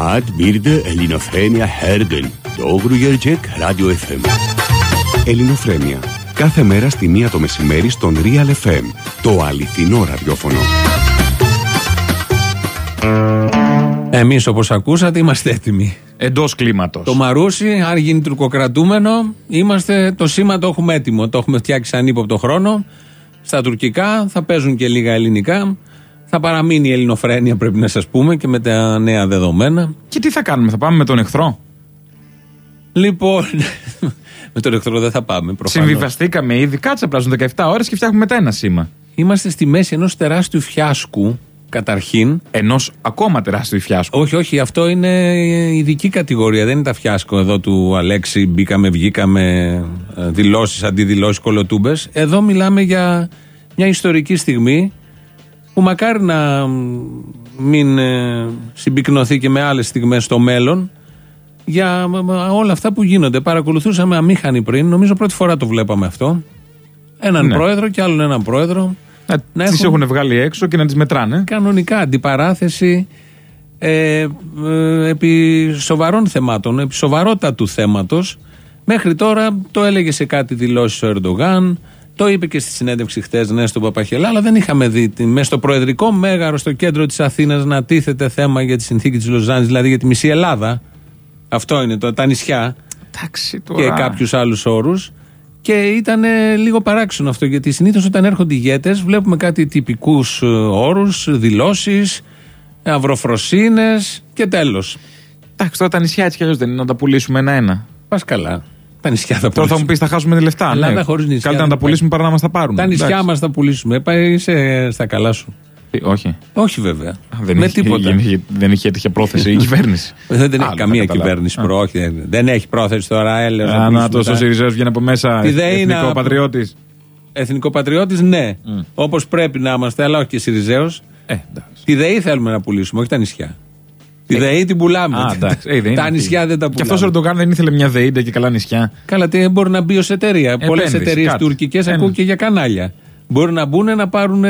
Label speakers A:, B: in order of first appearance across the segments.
A: Hat birde Ελληνοφρένια Herden. Doğru gelecek Radio FM.
B: Ελληνοφρένια. Κάθε μέρα στη μία το μεσημέρι στον Real FM. Το αληθινό ραδιόφωνο.
C: Εμείς, όπως ακούσατε, είμαστε έτοιμοι.
D: Εντός κλίματος.
C: Το Μαρούσι, αν γίνει τουρκοκρατούμενο, είμαστε, το σήμα το έχουμε έτοιμο. Το έχουμε φτιάξει σαν ύποπτο χρόνο. Στα τουρκικά θα παίζουν και λίγα ελληνικά. Θα παραμείνει η ελληνοφρένεια, πρέπει να σας πούμε, και με τα νέα δεδομένα.
D: Και τι θα κάνουμε, θα πάμε με τον εχθρό;
C: Λοιπόν, με τον εχθρό δεν θα πάμε. Προφανώς.
D: Συμβιβαστήκαμε ήδη, κάτσε απλά 17 ώρες και φτιάχνουμε μετά ένα σήμα.
C: Είμαστε στη μέση ενός τεράστιου φιάσκου, καταρχήν.
D: Ενός ακόμα τεράστιου φιάσκου.
C: Όχι, όχι, αυτό είναι ειδική κατηγορία. Δεν είναι τα φιάσκο εδώ του Αλέξη. Μπήκαμε, βγήκαμε, δηλώσεις, αντιδηλώσεις, κολοτούμπες. Εδώ μιλάμε για μια ιστορική στιγμή που μακάρι να μην ε, συμπυκνωθεί και με άλλες στιγμές στο μέλλον για όλα αυτά που γίνονται. Παρακολουθούσαμε αμήχανοι πριν, νομίζω πρώτη φορά το βλέπαμε αυτό. Έναν
D: Ναι.
C: πρόεδρο και άλλον έναν πρόεδρο.
D: Να,
C: Να
D: τις
C: έχουν-
D: έχουν βγάλει έξω και να τις μετράνε.
C: Κανονικά αντιπαράθεση ε, ε, επί σοβαρών θεμάτων, επί σοβαρότατου θέματος. Μέχρι τώρα το έλεγε σε κάτι δηλώσεις ο Ερντογάν, το είπε και στη συνέντευξη χθες ναι, στον Παπαχελά, αλλά δεν είχαμε δει τη- μέσα στο προεδρικό μέγαρο στο κέντρο της Αθήνας να τίθεται θέμα για τη συνθήκη της Λοζάνης, δηλαδή για τη μισή Ελλάδα. Αυτό είναι το, τα νησιά
D: Εντάξει
C: και κάποιους άλλους όρους. Και ήταν ε, λίγο παράξενο αυτό, γιατί συνήθως όταν έρχονται ηγέτες, βλέπουμε κάτι τυπικούς όρους, δηλώσεις, αυροφροσύνες και τέλος.
D: Εντάξει, τώρα τα νησιά έτσι κι αλλιώς δεν είναι να τα πουλήσουμε ένα-ένα.
C: Πας καλά. Τα νησιά θα
D: Τώρα θα μου
C: πουλήσουμε.
D: πεις θα χάσουμε τη λεφτά.
C: Ελλάδα
D: ναι.
C: χωρίς νησιά
D: Καλύτερα να
C: δεν
D: τα πουλήσουμε παρά να μας τα πάρουν.
C: Τα νησιά
D: Εντάξει.
C: μας θα πουλήσουμε. Πάει σε, στα καλά σου.
D: Ε, Όχι.
C: Όχι βέβαια.
D: Δεν
C: Με
D: είχε,
C: τίποτα.
D: είχε- δεν είχε τέτοια πρόθεση η κυβέρνηση.
C: Δεν έχει
D: Άλλο
C: καμία
D: θα καταλάβω.
C: κυβέρνηση
D: Α.
C: προ. Όχι, δεν- δεν έχει πρόθεση τώρα. Έλεος, να
D: Α, να
C: πουλήσουμε
D: τόσο
C: τα-
D: Σιριζέο βγαίνει από μέσα.
C: Τι δεν είναι
D: Εθνικό
C: από-
D: πατριώτης.
C: Εθνικό πατριώτη, ναι. Όπως πρέπει να είμαστε, αλλά όχι και Σιριζέο.
D: Ε, εντάξει.
C: Τη ΔΕΗ θέλουμε να πουλήσουμε, όχι τα νησιά. Τη ΔΕΗ την πουλάμε.
D: Α, εντάξει. Ε, δεν
C: τα
D: είναι
C: νησιά
D: αυτή.
C: δεν τα
D: Και
C: πουλάμε.
D: αυτό ο Ερντογάν δεν ήθελε μια δεΐντα και καλά νησιά.
C: Καλά, τι μπορεί να μπει ως εταιρεία. Πολλές
D: Επένδυση,
C: εταιρείες
D: κάτι.
C: τουρκικές
D: Ένα.
C: ακούω και για κανάλια. Μπορεί να μπουν να πάρουν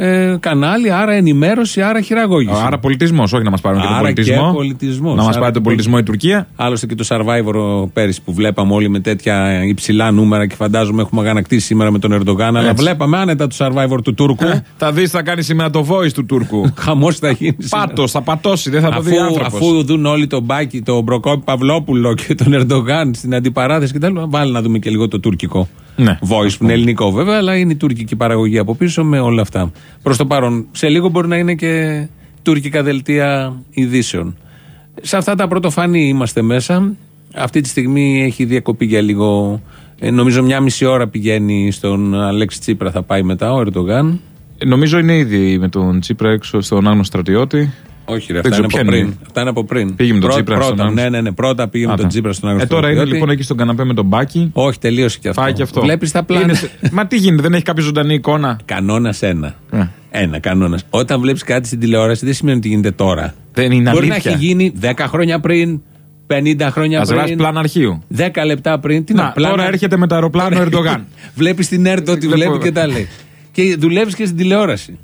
C: ε, ε, κανάλι, άρα ενημέρωση, άρα χειραγώγηση.
D: Άρα πολιτισμός, όχι να μας πάρουν και τον
C: Άρα
D: πολιτισμό.
C: και πολιτισμός.
D: Να μας
C: Άρα
D: πάρει τον
C: και
D: πολιτισμό η Τουρκία.
C: Άλλωστε και το Survivor πέρυσι που βλέπαμε όλοι με τέτοια υψηλά νούμερα και φαντάζομαι έχουμε αγανακτήσει σήμερα με τον Ερντογάν. Αλλά
D: Έτσι.
C: βλέπαμε άνετα το Survivor του Τούρκου.
D: Θα δεις, θα κάνει σήμερα το voice του Τούρκου.
C: Χαμός θα γίνει. σήμερα.
D: Πάτος, θα πατώσει, δεν θα το δει
C: Αφού,
D: άνθρωπος.
C: αφού δουν όλοι τον Μπάκη, τον Προκόπη Παυλόπουλο και τον Ερντογάν στην αντιπαράθεση και τα λοιπά, βάλει να δούμε και λίγο το τουρκικό.
D: Ναι.
C: Voice που είναι ελληνικό βέβαια, αλλά είναι η τουρκική παραγωγή από πίσω με όλα αυτά. Προς το παρόν, σε λίγο μπορεί να είναι και τουρκικά δελτία ειδήσεων. Σε αυτά τα πρωτοφανή είμαστε μέσα. Αυτή τη στιγμή έχει διακοπεί για λίγο. ε, νομίζω μια μισή ώρα πηγαίνει στον Αλέξη Τσίπρα, θα πάει μετά ο Ερντογάν.
D: Ε, Νομίζω είναι ήδη με τον Τσίπρα έξω στον Άγνωστο στρατιώτη.
C: Όχι, ρε,
D: Δεν
C: αυτά είναι,
D: ξέρω
C: από
D: ποια
C: πριν.
D: είναι.
C: αυτά είναι από πριν.
D: Πήγε με τον
C: Πρω-
D: Τσίπρα
C: πρώτα,
D: στον
C: Ναι,
D: Άγνωστο.
C: ναι, ναι. Πρώτα πήγε με τον
D: Άτα.
C: Τσίπρα στον
D: Ε,
C: Άγνωστο.
D: τώρα είναι
C: στρατιώτη.
D: λοιπόν εκεί στον καναπέ με τον Μπάκη.
C: Όχι, τελείωσε και αυτό.
D: Πάει και αυτό.
C: Βλέπεις τα πλάνα.
D: Είναι σε- Μα τι γίνεται, δεν έχει κάποιο ζωντανή εικόνα;
C: Κανόνας ένα.
D: Ε.
C: Ένα κανόνας. Όταν βλέπεις κάτι στην τηλεόραση, δεν σημαίνει ότι γίνεται τώρα.
D: Δεν είναι
C: Μπορεί
D: αλήθεια.
C: να έχει γίνει 10 χρόνια πριν, 50 χρόνια
D: Α γράψει
C: πριν.
D: πλάνα αρχείου.
C: 10 λεπτά πριν. Τι
D: Να, τώρα έρχεται με το αεροπλάνο ο Ερντογάν.
C: βλέπεις την ΕΡΤ ότι
D: Βλέπω-
C: βλέπει και τα λέει. Και δουλεύεις και στην τηλεόραση.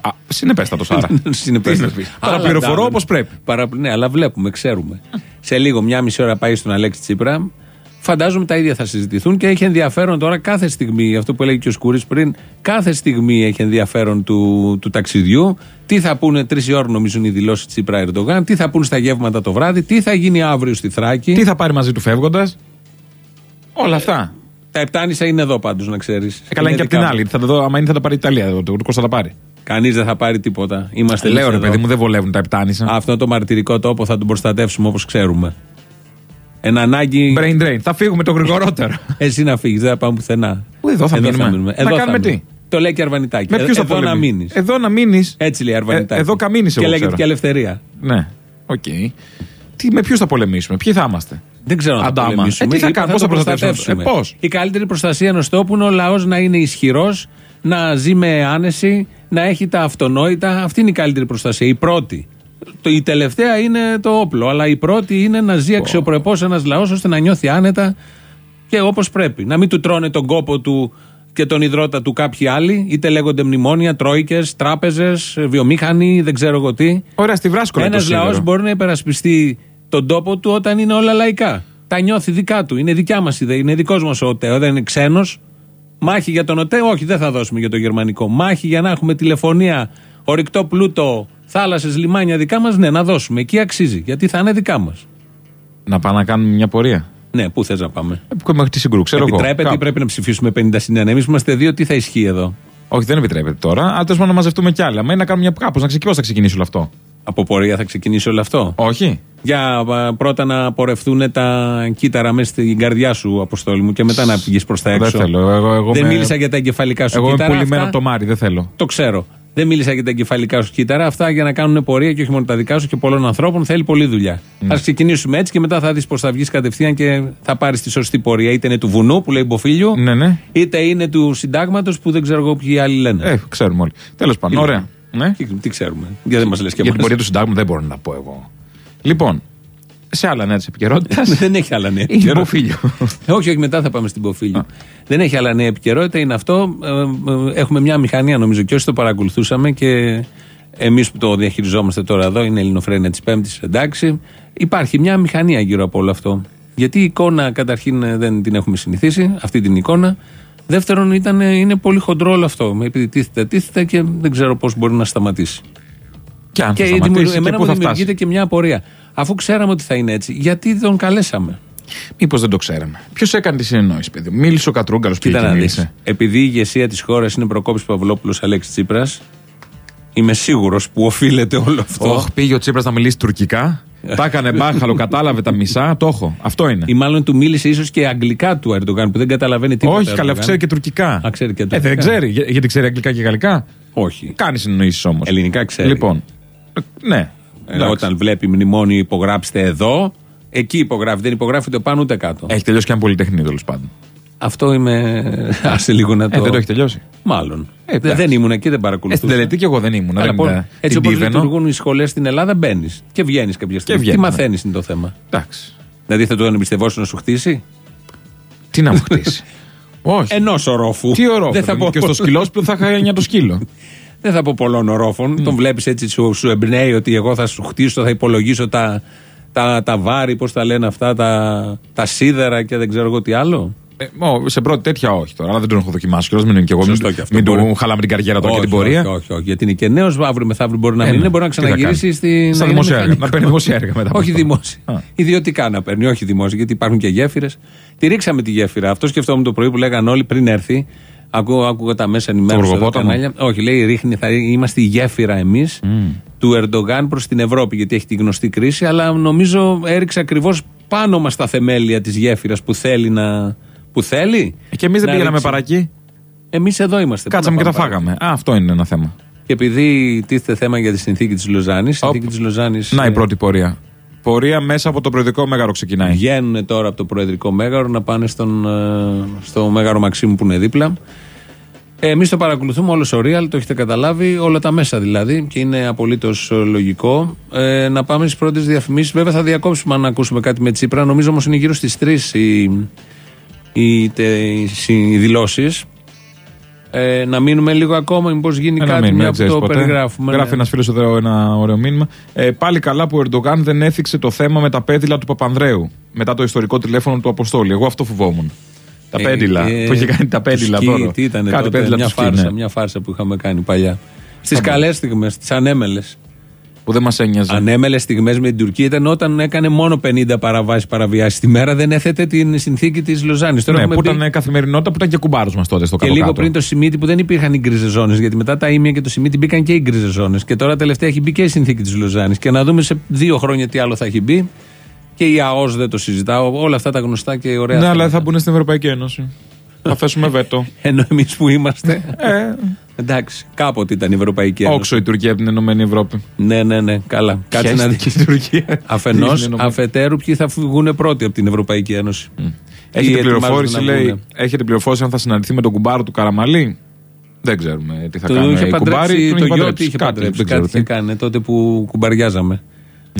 D: Α, Συνεπέστατος άρα.
C: Συνεπέστατος.
D: Τι να πεις. Τώρα
C: Αλλά
D: πληροφορώ
C: εντάξει.
D: όπως πρέπει.
C: Παρα... Ναι, αλλά βλέπουμε, ξέρουμε. Σε λίγο, μια μισή ώρα πάει στον Αλέξη Τσίπρα. Φαντάζομαι τα ίδια θα συζητηθούν και έχει ενδιαφέρον τώρα κάθε στιγμή, αυτό που έλεγε και ο Σκούρης πριν, κάθε στιγμή έχει ενδιαφέρον του, του ταξιδιού. Τι θα πούνε τρεις η ώρα, νομίζω, είναι οι δηλώσεις Τσίπρα Ερντογάν, τι θα πούνε στα γεύματα το βράδυ, τι θα γίνει αύριο στη Θράκη.
D: Τι θα πάρει μαζί του φεύγοντας. Όλα αυτά.
C: Τα επτάνησα είναι εδώ πάντως, να ξέρεις.
D: Ε, καλά είναι και απ' την άλλη. Θα τα δω, άμα είναι θα τα πάρει η Ιταλία. Ο Τούρκο θα τα πάρει.
C: Κανείς δεν θα πάρει τίποτα. Είμαστε
D: Λέω
C: εμείς
D: ρε
C: εδώ.
D: παιδί μου, δεν βολεύουν τα επτάνησα.
C: Αυτό το μαρτυρικό τόπο θα τον προστατεύσουμε όπως ξέρουμε. Εν ανάγκη.
D: Brain drain. Θα φύγουμε το γρηγορότερο.
C: Εσύ να φύγεις, δεν θα πάμε πουθενά.
D: Ου, εδώ θα μείνουμε.
C: Εδώ
D: Να
C: θα
D: κάνουμε
C: μείνουμε.
D: τι;
C: Το λέει και Αρβανιτάκη.
D: Με ποιου θα
C: εδώ να
D: πολεμήσει.
C: μείνεις.
D: Εδώ να μείνεις.
C: Έτσι λέει Αρβανιτάκη.
D: Ε, εδώ να μείνεις
C: Και
D: εγώ
C: λέγεται
D: ξέρω.
C: και ελευθερία.
D: Ναι, οκ. Τι, με ποιους θα πολεμήσουμε, ποιοι θα είμαστε;
C: Δεν ξέρω αν θα
D: Αντάμα.
C: πολεμήσουμε.
D: Ε, τι θα
C: Είπα,
D: κάνουμε, πώς
C: το
D: θα προστατεύσουμε; Ε, πώς;
C: Η καλύτερη προστασία ενό τόπου είναι ο λαός να είναι ισχυρός, να ζει με άνεση, να έχει τα αυτονόητα. Αυτή είναι η καλύτερη προστασία. Η πρώτη. Το, η τελευταία είναι το όπλο. Αλλά η πρώτη είναι να ζει αξιοπρεπώς ένας λαός ώστε να νιώθει άνετα και όπως πρέπει. Να μην του τρώνε τον κόπο του και τον υδρότα του κάποιοι άλλοι, είτε λέγονται μνημόνια, τρόικες, τράπεζες, βιομήχανοι, δεν ξέρω εγώ τι.
D: Ωραία, στη βράσκολα
C: Ένας
D: το σίδερο.
C: λαός μπορεί να υπερασπιστεί τον τόπο του όταν είναι όλα λαϊκά. Τα νιώθει δικά του. Είναι δικιά μας ιδέα. Είναι δικός μας ο ΟΤΕ. Δεν είναι ξένος. Μάχη για τον ΟΤΕ, όχι, δεν θα δώσουμε για το γερμανικό. Μάχη για να έχουμε τηλεφωνία, ορυκτό πλούτο, θάλασσες, λιμάνια δικά μας, ναι, να δώσουμε. Εκεί αξίζει. Γιατί θα είναι δικά μας.
D: Να πάμε να κάνουμε μια πορεία.
C: Ναι, πού θες να πάμε.
D: Ε, που Μέχρι τη συγκρού, ξέρω εγώ.
C: Επιτρέπεται ή
D: Κάπου.
C: πρέπει να ψηφίσουμε 50 συν 1. Εμείς είμαστε δύο, τι θα ισχύει εδώ;
D: Όχι, δεν επιτρέπεται τώρα. Αλλά τέλο πάντων να μαζευτούμε κι άλλα. Μα είναι να κάνουμε μια κάπως. Να ξεκινήσει, θα ξεκινήσει όλο αυτό;
C: Από πορεία θα ξεκινήσει όλο αυτό;
D: Όχι.
C: Για α, πρώτα να πορευτούν τα κύτταρα μέσα στην καρδιά σου, Αποστόλη μου, και μετά να πηγεί προς τα
D: Δεν
C: έξω.
D: θέλω. Εγώ, εγώ
C: δεν
D: με-
C: μίλησα για τα εγκεφαλικά σου
D: Εγώ είμαι
C: κύτταρα.
D: πουλημένο
C: αυτά-
D: το μάρι, δεν θέλω.
C: Το ξέρω. Δεν μίλησα για τα εγκεφαλικά σου κύτταρα. Αυτά για να κάνουν πορεία και όχι μόνο τα δικά σου και πολλών ανθρώπων θέλει πολλή δουλειά.
D: Ναι.
C: Α ξεκινήσουμε έτσι και μετά θα δεις πώς θα βγεις κατευθείαν και θα πάρεις τη σωστή πορεία. Είτε είναι του βουνού που λέει Μποφίλιο,
D: Ναι, ναι.
C: είτε είναι του συντάγματος που δεν ξέρω εγώ ποιοι άλλοι λένε.
D: Ε, ξέρουμε όλοι. Τέλος πάντων,
C: Τι
D: ωραία. Ναι.
C: Τι, τι ξέρουμε. Γιατί δεν μας λες και
D: Για την
C: εμάς.
D: πορεία του συντάγματος δεν μπορώ να τα πω εγώ. Λοιπόν, σε άλλα νέα της επικαιρότητας.
C: δεν έχει άλλα νέα
D: Έχει
C: επικαιρότητα.
D: υποφίλιο.
C: Ε, όχι, όχι, μετά θα πάμε στην Ποφίλιο. Δεν έχει άλλα νέα επικαιρότητα, είναι αυτό. Ε, ε, έχουμε μια μηχανία, νομίζω, και όσοι το παρακολουθούσαμε και εμείς που το διαχειριζόμαστε τώρα εδώ, είναι Ελληνοφρένια της Πέμπτης, εντάξει. Υπάρχει μια μηχανία γύρω από όλο αυτό. Γιατί η εικόνα, καταρχήν, ε, δεν την έχουμε συνηθίσει, αυτή την εικόνα. Δεύτερον, ήταν, ε, είναι πολύ χοντρό όλο αυτό. Επειδή τίθεται, τίθεται και δεν ξέρω πώς μπορεί να σταματήσει.
D: Και αν
C: Και
D: θα
C: δημιουργεί-
D: σταματήσει και
C: εμένα
D: πού
C: μου
D: θα
C: δημιουργείται
D: φτάσει.
C: και μια απορία. Αφού ξέραμε ότι θα είναι έτσι, γιατί τον καλέσαμε;
D: Μήπως δεν το ξέραμε. Ποιος έκανε τη συνεννόηση, παιδί μου; Μίλησε ο Κατρούγκαλος και
C: Κοίτα
D: εκεί
C: να δεις.
D: μίλησε.
C: Επειδή η ηγεσία της χώρας είναι Προκόπης Παυλόπουλος Αλέξης Τσίπρας, είμαι σίγουρος που οφείλεται όλο αυτό.
D: Όχι, πήγε ο Τσίπρας να μιλήσει τουρκικά. Τα έκανε μπάχαλο, κατάλαβε τα μισά. Το έχω. Αυτό είναι.
C: Ή μάλλον του μίλησε ίσως και αγγλικά του Ερντογάν που δεν καταλαβαίνει τίποτα.
D: Όχι, καλά,
C: Ερντογάν.
D: ξέρει και τουρκικά.
C: Α, ξέρει και
D: Ε,
C: τουρκικά.
D: δεν ξέρει, για- γιατί ξέρει αγγλικά και γαλλικά;
C: Όχι.
D: Κάνει συνεννοήσεις όμως.
C: Ελληνικά ξέρει.
D: Λοιπόν. ε, Ναι.
C: Ε,
D: Εντάξει.
C: όταν βλέπει μνημόνιο υπογράψτε εδώ, εκεί υπογράφει. Δεν υπογράφει ούτε πάνω ούτε κάτω.
D: Έχει τελειώσει και ένα πολυτεχνείο τέλος πάντων.
C: Αυτό είμαι. Άσε λίγο να το.
D: Ε, δεν το έχει τελειώσει.
C: Μάλλον.
D: Ε,
C: δεν,
D: εντάξει.
C: δεν ήμουν εκεί, δεν
D: Ε, στην
C: παρακολουθούσα.
D: τελετή και εγώ δεν ήμουν.
C: Αλλά
D: δεν
C: λοιπόν,
D: είναι-
C: έτσι
D: την
C: όπως
D: Τίβενο.
C: λειτουργούν οι σχολές στην Ελλάδα, μπαίνεις και βγαίνεις κάποια στιγμή.
D: βγαίνεις,
C: Τι
D: ναι.
C: μαθαίνεις είναι το θέμα;
D: Εντάξει.
C: Δηλαδή θα τον εμπιστευόσουν να σου χτίσει;
D: Τι να μου χτίσει. Όχι.
C: Ενό ορόφου.
D: Τι ορόφο.
C: Δεν θα, πω,
D: Και στο σκυλόσπιτο θα είχα για το σκύλο.
C: δεν θα πω πολλών ορόφων. Τον βλέπεις έτσι, σου, σου εμπνέει ότι εγώ θα σου χτίσω, θα υπολογίσω τα, τα, τα βάρη, πώς τα λένε αυτά, τα, τα σίδερα και δεν ξέρω εγώ τι άλλο.
D: Ε, ω, σε πρώτη τέτοια όχι τώρα, αλλά δεν τον έχω δοκιμάσει κιόλας. Μην είναι κι εγώ.
C: Σωστό
D: Μην,
C: και αυτό
D: μην
C: μπορεί.
D: του χαλάμε την καριέρα τώρα και
C: όχι,
D: την πορεία.
C: όχι, όχι, όχι, γιατί είναι και νέος, αύριο μεθαύριο μπορεί να
D: Ε,
C: μην
D: ναι.
C: είναι, μπορεί να
D: Τι θα
C: ξαναγυρίσει
D: κάνει.
C: στην.
D: Στα
C: να είναι
D: δημόσια έργα.
C: μηχανικός.
D: Να παίρνει δημόσια έργα μετά από
C: Όχι
D: αυτό.
C: δημόσια.
D: Α.
C: Ιδιωτικά να παίρνει, όχι δημόσια, γιατί υπάρχουν και γέφυρες. Τη ρίξαμε τη γέφυρα. Αυτό σκεφτόμουν το πρωί που λέγαν όλοι πριν έρθει. Ακούω, άκουγα τα μέσα ενημέρωση εδώ
D: Γοργοπόταμο.
C: κανάλια. Όχι, λέει ρίχνει, θα είμαστε η γέφυρα εμείς του Ερντογάν προς την Ευρώπη, γιατί έχει τη γνωστή κρίση. Αλλά νομίζω έριξε ακριβώς πάνω μας τα θεμέλια της γέφυρας που θέλει να. Που θέλει.
D: Ε, Και εμείς δεν
C: να
D: πήγαμε
C: ρίξει.
D: παρακεί.
C: Εμείς εδώ είμαστε. Πού
D: Κάτσαμε
C: να
D: και τα
C: πάμε
D: φάγαμε. Α, αυτό είναι ένα θέμα.
C: Και επειδή τίθεται θέμα για τη συνθήκη της Λοζάνης, η συνθήκη της Λοζάνης.
D: Να η πρώτη πορεία. Πορεία μέσα από το προεδρικό μέγαρο ξεκινάει.
C: Βγαίνουν τώρα από το Προεδρικό Μέγαρο να πάνε στον, ε, στο Μέγαρο Μαξίμου που είναι δίπλα. Εμείς το παρακολουθούμε όλος ο Real, το έχετε καταλάβει, όλα τα μέσα δηλαδή και είναι απολύτως λογικό. Ε, να πάμε στις πρώτες διαφημίσεις. Βέβαια θα διακόψουμε αν ακούσουμε κάτι με Τσίπρα. Νομίζω όμως είναι γύρω στις 3 οι, οι, τε- οι δηλώσεις. Ε, να μείνουμε λίγο ακόμα, μήπως γίνει
D: Ένα
C: κάτι
D: μήνυμα,
C: μια
D: δεν
C: που
D: ξέρεις
C: το
D: ποτέ.
C: περιγράφουμε.
D: Γράφει
C: ναι.
D: ένας φίλος εδώ ένα ωραίο μήνυμα. Ε, πάλι καλά που ο Ερντογάν δεν έθιξε το θέμα με τα πέδιλα του Παπανδρέου. Μετά το ιστορικό τηλέφωνο του Αποστόλη. Εγώ αυτό φοβόμουν. Τα
C: Ε,
D: πέντιλα.
C: ε,
D: που είχε κάνει τα πέντιλα
C: σκι,
D: δώρο.
C: Τι ήταν
D: Κάτι
C: τότε,
D: πέντιλα
C: μια
D: τους σκι,
C: φάρσα,
D: ναι.
C: μια φάρσα που είχαμε κάνει παλιά. Στις
D: Θα
C: καλές στιγμές, στις ανέμελες.
D: Που δεν μας ένοιαζε.
C: Ανέμελε στιγμές με την Τουρκία ήταν όταν έκανε μόνο 50 παραβάσεις παραβιάσεις τη μέρα, δεν έθετε την συνθήκη της Λοζάνης. Τώρα
D: Ναι,
C: έχουμε
D: που
C: μπει
D: ήταν καθημερινότητα που ήταν και κουμπάρος μας τότε στο
C: και
D: κάτω.
C: λίγο πριν το Σιμίτι που δεν υπήρχαν οι γκρίζε ζώνε. Γιατί μετά τα ίμια και το Σιμίτι μπήκαν και οι γκρίζε ζώνε. Και τώρα τελευταία έχει μπει και η συνθήκη της Λοζάνης. Και να δούμε σε δύο χρόνια τι άλλο θα έχει μπει. Και η ΑΟΣ δεν το συζητάω. Όλα αυτά τα γνωστά και ωραία.
D: Ναι, αλλά
C: θέματα.
D: θα μπουν στην Ευρωπαϊκή Ένωση. Θα θέσουμε βέτο.
C: Ενώ εμείς που είμαστε.
D: ε,
C: Εντάξει, κάποτε ήταν η Ευρωπαϊκή Ένωση.
D: όξο η Τουρκία από την Ενωμένη Ευρώπη.
C: Ναι, ναι, ναι. Καλά. Κάτσε να δεις.
D: Χαίστηκε η Τουρκία.
C: Αφενός,
D: Είναι ενωμένη.
C: αφετέρου, ποιοι θα βγουν πρώτοι από την Ευρωπαϊκή Ένωση; Ποιοι
D: Έχετε
C: ετοιμάζονται
D: πληροφόρηση,
C: να
D: λέει,
C: βγουνε.
D: έχετε πληροφόρηση αν θα συναντηθεί με τον κουμπάρο του Καραμαλή; Δεν ξέρουμε τι θα
C: Το
D: κάνουν
C: είχε
D: οι κουμπάροι.
C: παντρέψει,
D: τον
C: το
D: είχε
C: γιο
D: παντρέψει.
C: τι είχε
D: Κάτι,
C: παντρέψει.
D: δεν ξέρω
C: Κάτι είχε
D: τι.
C: κάνει τότε που κουμπαριάζαμε.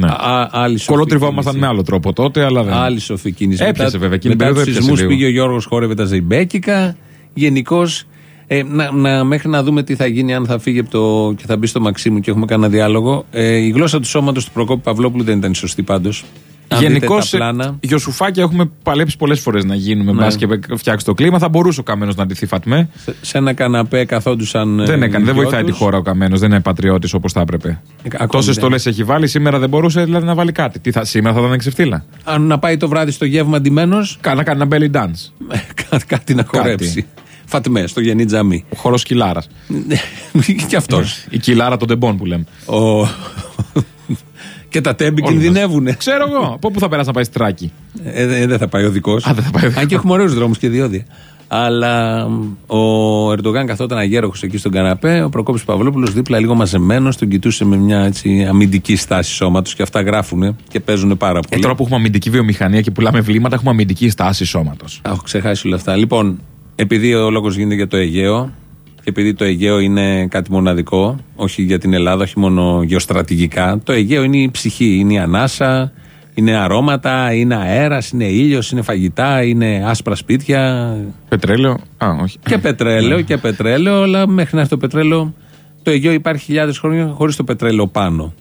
D: Ναι.
C: Α, α, άλλη σοφή
D: Κολοτριβόμασταν
C: κίνηση.
D: με άλλο τρόπο τότε, αλλά δεν.
C: Άλλη σοφή κίνηση.
D: Έπιασε, βέβαια, εκείνη την
C: Μετά
D: περίοδο
C: τους
D: έπιασε
C: σεισμούς
D: λίγο.
C: πήγε ο Γιώργος χόρευε τα ζεϊμπέκικα. Γενικώς, ε, να, να, μέχρι να δούμε τι θα γίνει, αν θα φύγει από το, και θα μπει στο Μαξίμου και έχουμε κανένα διάλογο. Ε, η γλώσσα του σώματος του Προκόπη Παυλόπουλου δεν ήταν η σωστή πάντως.
D: Γενικώς, για σουφάκια έχουμε παλέψει πολλές φορές να γίνουμε. Ναι. και φτιάξει το κλίμα. Θα μπορούσε ο Καμένος να αντιθεί Φατμέ.
C: Σε, σε ένα καναπέ καθόντουσαν.
D: Δεν έκανε, δεν βοηθάει τη χώρα ο Καμένος. Δεν είναι πατριώτης όπως θα έπρεπε. Ε, Τόσες στολές έχει βάλει, σήμερα δεν μπορούσε δηλαδή να βάλει κάτι. Τι θα, σήμερα θα ήταν ξεφτύλα.
C: Αν να πάει το βράδυ στο γεύμα αντιμένο.
D: Κάνα κάνει ένα belly dance.
C: κάτι να χορέψει. Φατμέ, στο Γενή Τζαμί.
D: Ο χώρο Κιλάρα.
C: και αυτός.
D: Η κοιλάδα των Τεμπών που λέμε.
C: Ο... Και τα Τέμπη κινδυνεύουν.
D: Ξέρω εγώ. Από πού θα περάσει να πάει στη Θράκη.
C: Ε, ε, δεν θα πάει ο δικός. Αν και έχουμε ωραίους δρόμους και διόδια. Αλλά ο Ερντογάν καθόταν αγέρωχος εκεί στον καναπέ. Ο Προκόπης Παυλόπουλος δίπλα λίγο μαζεμένος, τον κοιτούσε με μια έτσι, αμυντική στάση σώματος και αυτά γράφουν και παίζουν πάρα πολύ.
D: Ε, τώρα που έχουμε αμυντική βιομηχανία και πουλάμε βλήματα, έχουμε αμυντική στάση σώματος.
C: Έχω ξεχάσει όλα αυτά. Λοιπόν, επειδή ο λόγος γίνεται για το Αιγαίο, και επειδή το Αιγαίο είναι κάτι μοναδικό, όχι για την Ελλάδα, όχι μόνο γεωστρατηγικά, το Αιγαίο είναι η ψυχή, είναι η ανάσα, είναι αρώματα, είναι αέρας, είναι ήλιος, είναι φαγητά, είναι άσπρα σπίτια.
D: Πετρέλαιο; Α, όχι.
C: Και πετρέλαιο, ναι. και πετρέλαιο, αλλά μέχρι να έρθει το πετρέλαιο, το Αιγαίο υπάρχει χιλιάδες χρόνια χωρίς το πετρέλαιο πάνω.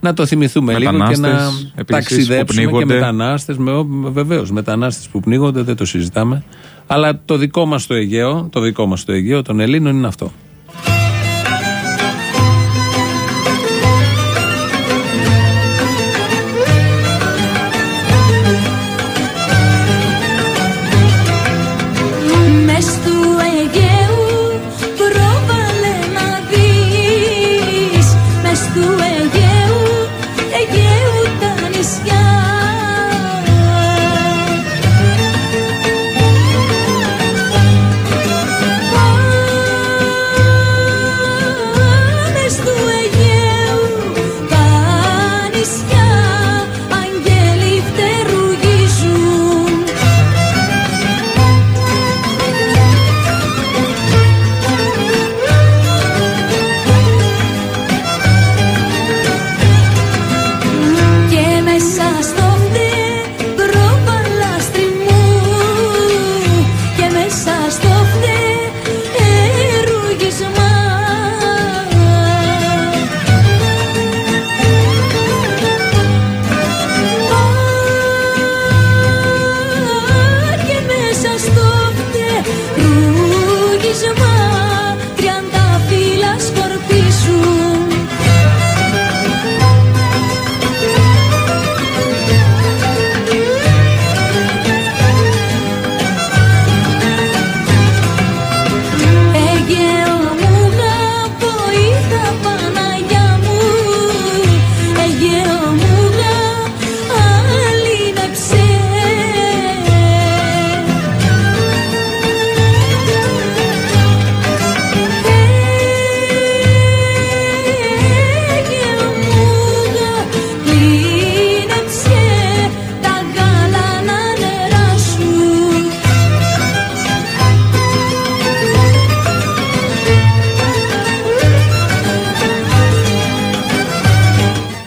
C: Να το θυμηθούμε λίγο και να ταξιδέψουμε και μετανάστες. Βεβαίως, μετανάστες που πνίγονται, δεν το συζητάμε. Αλλά το δικό μας το Αιγαίο, το δικό μας το Αιγαίο των Ελλήνων είναι αυτό.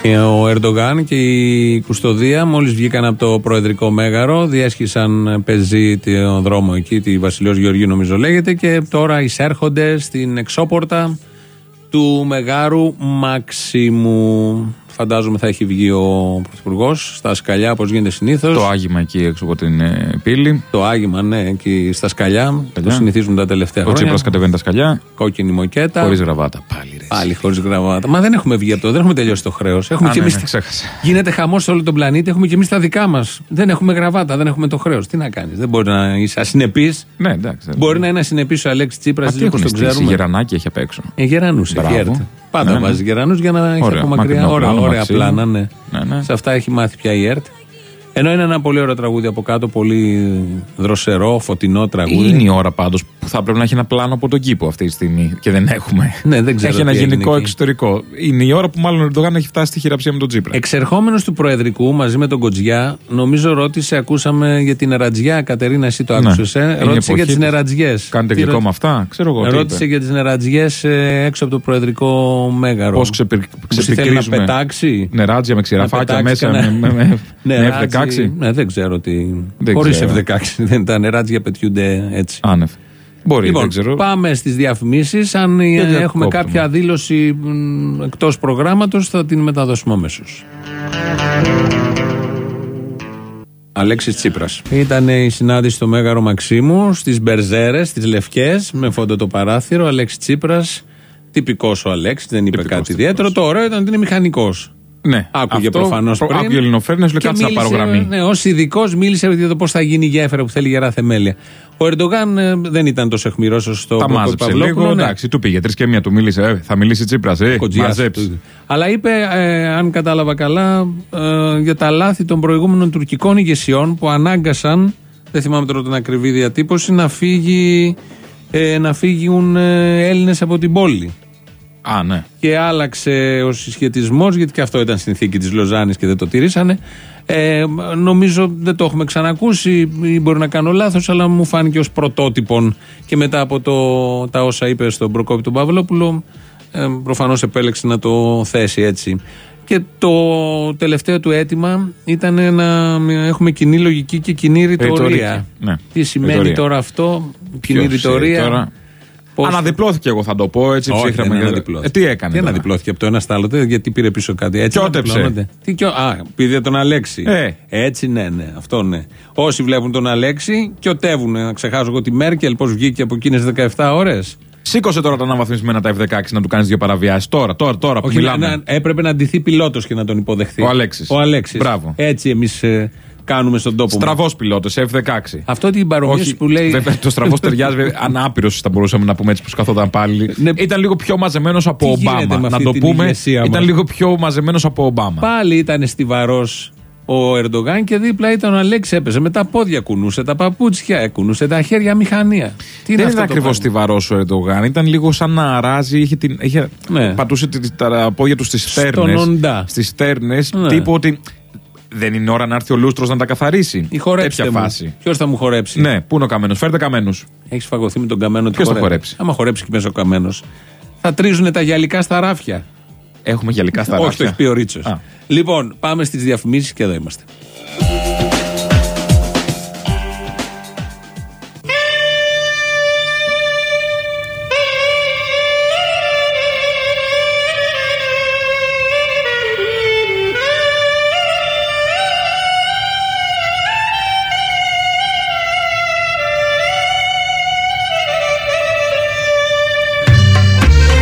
C: Ερντογάν και η Κουστοδία μόλις βγήκαν από το Προεδρικό Μέγαρο διέσχισαν πεζή τον δρόμο εκεί, τη Βασιλιός Γεωργίου νομίζω λέγεται και τώρα εισέρχονται στην εξώπορτα του Μεγάρου Μαξιμού. Φαντάζομαι θα έχει βγει ο Πρωθυπουργός στα σκαλιά όπως γίνεται συνήθως.
D: Το άγημα εκεί έξω από την ε, πύλη.
C: Το άγημα, ναι, εκεί στα σκαλιά. Το συνηθίζουν τα τελευταία
D: χρόνια. Ο Τσίπρας κατεβαίνει τα σκαλιά.
C: Κόκκινη μοκέτα.
D: Χωρίς γραβάτα. Πάλι ρε.
C: Πάλι χωρίς γραβάτα. Μα δεν έχουμε βγει από το, δεν έχουμε τελειώσει το χρέος. Έχουμε
D: και
C: ναι,
D: εμείς...
C: ναι, Γίνεται χαμός σε όλο τον πλανήτη. Έχουμε και εμείς τα δικά μας. Δεν έχουμε γραβάτα, δεν έχουμε το χρέος. Τι να κάνεις. Δεν μπορεί να είσαι ασυνεπής.
D: Ναι, εντάξει.
C: Μπορεί να είναι ασυνεπής ο Αλέξης Τσίπρας.
D: Τι το ξέρουμε. Γερανάκι έχει απ' έξω.
C: Ε, Γερανούς έχει Πάντα ναι, ναι. βάζει γερανούς για να έχει από μακριά. Ωραία, ωραία πλάνα, ναι. ναι, ναι. Σε αυτά έχει μάθει πια η ΕΡΤ. Ενώ είναι ένα πολύ ωραίο τραγούδι από κάτω, πολύ δροσερό, φωτεινό τραγούδι.
D: Είναι η ώρα πάντως που θα πρέπει να έχει ένα πλάνο από τον κήπο αυτή τη στιγμή και δεν έχουμε.
C: Ναι, δεν ξέρω
D: έχει ένα γενικό εξωτερικό. Είναι η ώρα που μάλλον ο Ερντογάν έχει φτάσει στη χειραψία με τον Τζίπρα.
C: Εξερχόμενος του Προεδρικού μαζί με τον Κοτζιά, νομίζω ρώτησε, ακούσαμε για την Ερατζιά. Κατερίνα, εσύ το ναι, άκουσες. Ε; Ρώτησε για τις νερατζιές.
D: Κάνετε γλυκό ρω... με αυτά, ξέρω εγώ.
C: Ρώτησε για τις νερατζιές ε, έξω από το Προεδρικό Μέγαρο.
D: Πώς ξεπερκρίζουμε.
C: να πετάξει;
D: Νεράτζια με ξηραφάκια μέσα με
C: F16. Ναι, δεν ξέρω τι. Χωρίς F16 δεν τα νεράτζια πετιούνται έτσι.
D: Άνευ. Μπορεί,
C: λοιπόν,
D: δεν ξέρω.
C: πάμε στις διαφημίσεις. Αν ε,
D: διακόπτουμε.
C: έχουμε κάποια δήλωση εκτός προγράμματος, θα την μεταδώσουμε αμέσως. Αλέξης Τσίπρας. Ήταν η συνάντηση στο Μέγαρο Μαξίμου στις Μπερζέρες, στις Λευκές, με φόντο το παράθυρο. Αλέξης Τσίπρας, τυπικός ο Αλέξης, δεν είπε
D: Τυπικός,
C: κάτι
D: τυπικός.
C: ιδιαίτερο. Το ωραίο ήταν ότι είναι μηχανικός.
D: Ναι,
C: Άκουγε
D: αυτό
C: προφανώς
D: προ-
C: πριν.
D: Άκουγε ελληνοφρένε, λέει
C: Και
D: κάτσε να πάρω
C: μίλησε,
D: γραμμή.
C: Ναι, ως ειδικός μίλησε για το πώς θα γίνει η γέφυρα που θέλει γερά θεμέλια. Ο Ερντογάν ε, δεν ήταν τόσο εχμηρός όσο στο
D: Τα
C: Προκόπη
D: μάζεψε
C: Παυλόπουλο,
D: λίγο.
C: ναι.
D: Εντάξει, του πήγε τρεις και μία, του μίλησε. Ε, θα μιλήσει Τσίπρας. Ε,
C: Κοντζιάς
D: μαζέψει.
C: του. Αλλά είπε, ε, αν κατάλαβα καλά, ε, για τα λάθη των προηγούμενων τουρκικών ηγεσιών που ανάγκασαν, δεν θυμάμαι τώρα την ακριβή διατύπωση, να, φύγει, ε, να φύγουν ε, Έλληνες από την πόλη.
D: Α, ναι.
C: Και άλλαξε ο συσχετισμός, γιατί και αυτό ήταν συνθήκη της Λοζάνης και δεν το τηρήσανε. Ε, νομίζω δεν το έχουμε ξανακούσει, ή μπορεί να κάνω λάθος, αλλά μου φάνηκε ως πρωτότυπον και μετά από το, τα όσα είπε στον Προκόπη τον Παυλόπουλο, ε, προφανώς επέλεξε να το θέσει έτσι. Και το τελευταίο του αίτημα ήταν να έχουμε κοινή λογική και κοινή ρητορία.
D: Ρητορική, ναι.
C: Τι σημαίνει
D: Ρητορία.
C: τώρα αυτό, κοινή
D: Ποιος ξέρει
C: ρητορία.
D: τώρα;
C: Πώς-
D: Αναδιπλώθηκε, εγώ θα το πω έτσι
C: όχι,
D: ψύχραμα.
C: δεν
D: για-
C: αναδιπλώθηκε.
D: Ε, τι έκανε.
C: Τι
D: τώρα;
C: αναδιπλώθηκε από το ένα στο άλλο, τε, γιατί πήρε πίσω κάτι. Έτσι
D: Κιότεψε.
C: αναδιπλώνονται. Τι κιό... Α, πήγε τον Αλέξη.
D: Ε.
C: Έτσι, ναι, ναι, αυτό ναι. Όσοι βλέπουν τον Αλέξη, κιοτεύουν. Να ξεχάσω εγώ τη Μέρκελ, πώς βγήκε από εκείνες 17 ώρες.
D: Σήκωσε τώρα τα αναβαθμισμένα τα F-16 να του κάνεις δύο παραβιάσεις. Τώρα, τώρα, τώρα που
C: Όχι,
D: μιλάμε.
C: να, έπρεπε να ντυθεί πιλότος και να τον υποδεχθεί.
D: Ο Αλέξης.
C: Ο Αλέξης.
D: Μπράβο.
C: Έτσι εμείς κάνουμε στον τόπο μας.
D: Στραβός πιλότος, F-16.
C: Αυτό την παρομοίωση
D: Όχι,
C: που λέει.
D: Βέβαια, το στραβός ταιριάζει. Ανάπηρο θα μπορούσαμε να πούμε έτσι που καθόταν πάλι.
C: Ναι.
D: Ήταν λίγο πιο μαζεμένος από
C: Τι γίνεται
D: Ομπάμα.
C: με
D: Να
C: αυτή
D: το
C: την
D: πούμε.
C: ηγεσία
D: Ήταν
C: μας;
D: λίγο πιο μαζεμένος από Ομπάμα.
C: Πάλι ήταν στιβαρός ο Ερντογάν και δίπλα ήταν ο Αλέξης έπαιζε. Με τα πόδια κουνούσε, τα παπούτσια κουνούσε, τα χέρια μηχανία. Τι
D: Δεν
C: αυτό
D: ήταν
C: το
D: ακριβώς
C: πράγμα;
D: στιβαρός ο Ερντογάν. Ήταν λίγο σαν να αράζει. Είχε την, είχε,
C: Ναι.
D: Πατούσε τη- τα πόδια του στις
C: Στον
D: στέρνες.
C: οντά.
D: Στις στέρνες.
C: Ναι.
D: Τύπου ότι δεν είναι ώρα να έρθει ο Λούστρος να τα καθαρίσει.
C: Ή χορέψτε
D: Τέτοια
C: μου.
D: φάση.
C: Ποιος θα μου χορέψει;
D: Ναι, πού είναι ο καμένος; Φέρτε καμένους.
C: Έχεις φαγωθεί με τον καμένο
D: Ποιος
C: του
D: θα χορέψει;
C: Άμα χορέψει και μέσα ο καμένος. Θα τρίζουν τα γυαλικά στα ράφια.
D: Έχουμε γυαλικά στα
C: Όχι, το
D: ράφια.
C: έχει πει ο Ρίτσος.
D: Α.
C: Λοιπόν, πάμε στις διαφημίσεις και εδώ είμαστε.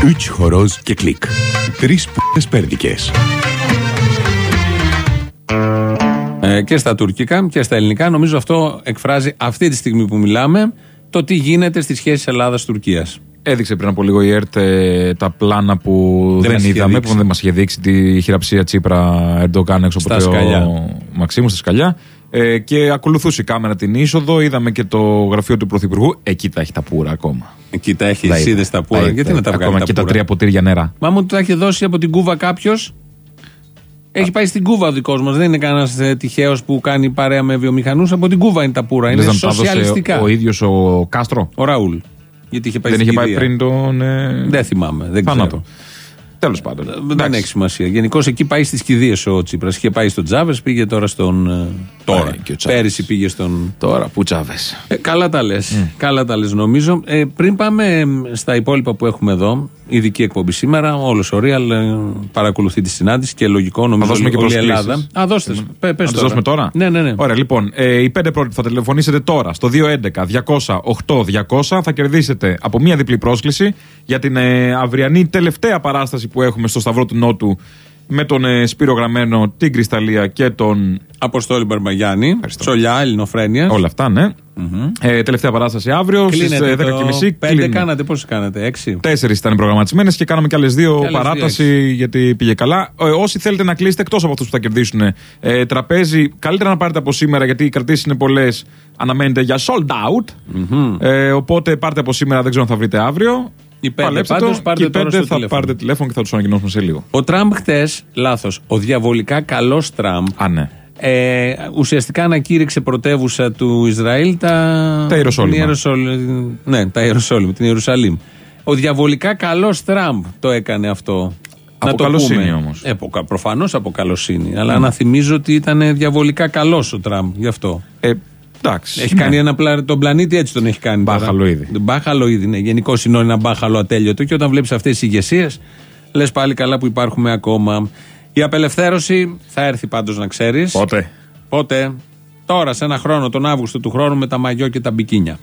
B: Üç horoz και κλικ. Τρεις π***ες πέρδικες.
C: Ε, και στα τουρκικά και στα ελληνικά. Νομίζω αυτό εκφράζει αυτή τη στιγμή που μιλάμε το τι γίνεται στις σχέσεις Ελλάδα-Τουρκία.
D: Έδειξε πριν από λίγο η ΕΡΤ ε, τα πλάνα που δεν,
C: μας είχε
D: είδαμε,
C: δείξει.
D: που δεν μας είχε δείξει τη χειραψία Τσίπρα Ερντογάν έξω
C: Στα
D: από το
C: σκαλιά.
D: Μαξίμου στα σκαλιά. Ε, και ακολουθούσε η κάμερα την είσοδο, είδαμε και το γραφείο του Πρωθυπουργού. Εκεί τα έχει τα πουρα ακόμα.
C: Εκεί τα έχει
D: Τα
C: είδε
D: είδα.
C: τα πουρα.
D: Τα
C: Γιατί
D: είδα.
C: να τα βγάλει
D: Ακόμα
C: τα
D: και τα
C: πουρα;
D: τρία ποτήρια νερά.
C: Μα μου τα έχει δώσει από την Κούβα κάποιος. Έχει πάει στην Κούβα ο δικός μας. Δεν είναι κανένας τυχαίος που κάνει παρέα με βιομηχανούς. Από την Κούβα είναι τα πουρα. Είναι
D: Λες να τα έδωσε
C: σοσιαλιστικά.
D: ο ίδιος ο Κάστρο.
C: Ο Ραούλ. Γιατί είχε πάει
D: δεν
C: στην
D: είχε πάει
C: κηδεία.
D: πριν τον. Ε...
C: Δεν θυμάμαι. Δεν
D: θάνατο.
C: ξέρω.
D: Τέλος πάντων.
C: Δεν
D: Εντάξει.
C: έχει σημασία. Γενικώς εκεί πάει στις κηδείες ο Τσίπρας. Είχε πάει στον Τζάβες, πήγε τώρα στον. ε, Τώρα.
D: Πάει και ο Τσάβες.
C: Πέρυσι πήγε στον.
D: Τώρα που τσάβε.
C: Ε, καλά τα λες. Καλά τα λες, νομίζω. Ε, πριν πάμε εμ, στα υπόλοιπα που έχουμε εδώ, ειδική εκπομπή σήμερα, όλος ο Real ε, παρακολουθεί τη συνάντηση και λογικό νομίζω
D: δώσουμε και
C: όλη η
D: προσκλήσεις.
C: Ελλάδα. Α, δώστε. Πε, πες
D: Να τι δώσουμε τώρα;
C: Ναι, ναι, ναι.
D: Ωραία, λοιπόν. Ε, οι πέντε πρώτοι που θα τηλεφωνήσετε τώρα στο 211-200-8200 θα κερδίσετε από μία διπλή πρόσκληση για την ε, αυριανή τελευταία παράσταση που έχουμε στο Σταυρό του Νότου με τον ε, Σπύρο Γραμμένο, την Κρυσταλλία και τον.
C: Αποστόλη Μπαρμπαγιάννη, Ψολιά, Ελληνοφρένειας.
D: Όλα αυτά, ναι. Ε, τελευταία παράσταση αύριο στις
C: Κλείνετε
D: 10.30.
C: το... Πέντε κάνατε, πώ κάνατε, έξι;
D: Τέσσερις ήταν προγραμματισμένες και κάναμε και άλλες δύο
C: Και άλλες
D: παράταση
C: δύο,
D: γιατί πήγε καλά. Ε, όσοι θέλετε να κλείσετε εκτός από αυτούς που θα κερδίσουν ε, τραπέζι, καλύτερα να πάρετε από σήμερα γιατί οι κρατήσεις είναι πολλές. Αναμένεται για sold out. Ε, οπότε πάρτε από σήμερα, δεν ξέρω αν θα βρείτε αύριο.
C: Οι πέντε
D: Παλέψτε
C: πάντως,
D: το.
C: πάρτε
D: και οι
C: τώρα
D: πέντε
C: στο
D: θα
C: τηλέφωνο.
D: πάρετε τηλέφωνο και θα τους ανακοινώσουμε σε λίγο.
C: Ο Τραμπ χτες, λάθος, ο διαβολικά καλός Τραμπ,
D: Α, ναι.
C: Ε, ουσιαστικά ανακήρυξε πρωτεύουσα του Ισραήλ τα.
D: Τα Ιεροσόλυμα.
C: την Ιεροσόλυ- Ναι, τα Ιεροσόλυμα, την Ιερουσαλήμ. Ο διαβολικά καλός Τραμπ το έκανε αυτό.
D: Από
C: Να το
D: καλοσύνη
C: πούμε.
D: όμως.
C: Ε, Προφανώς από καλοσύνη. Αλλά να θυμίζω ότι ήταν διαβολικά καλός ο Τραμπ. Γι' αυτό.
D: Ε, Εντάξει.
C: Έχει
D: ναι.
C: κάνει ένα πλα... τον πλανήτη έτσι τον έχει κάνει. τώρα.
D: Μπάχαλο ήδη.
C: Μπάχαλο ήδη, ναι. Γενικώ είναι ένα μπάχαλο ατέλειωτο και όταν βλέπεις αυτές τις ηγεσίες, λες πάλι καλά που υπάρχουμε ακόμα. Η απελευθέρωση θα έρθει πάντως να ξέρεις.
D: Πότε;
C: Πότε, τώρα σε ένα χρόνο, τον Αύγουστο του χρόνου με τα μαγιό και τα μπικίνια.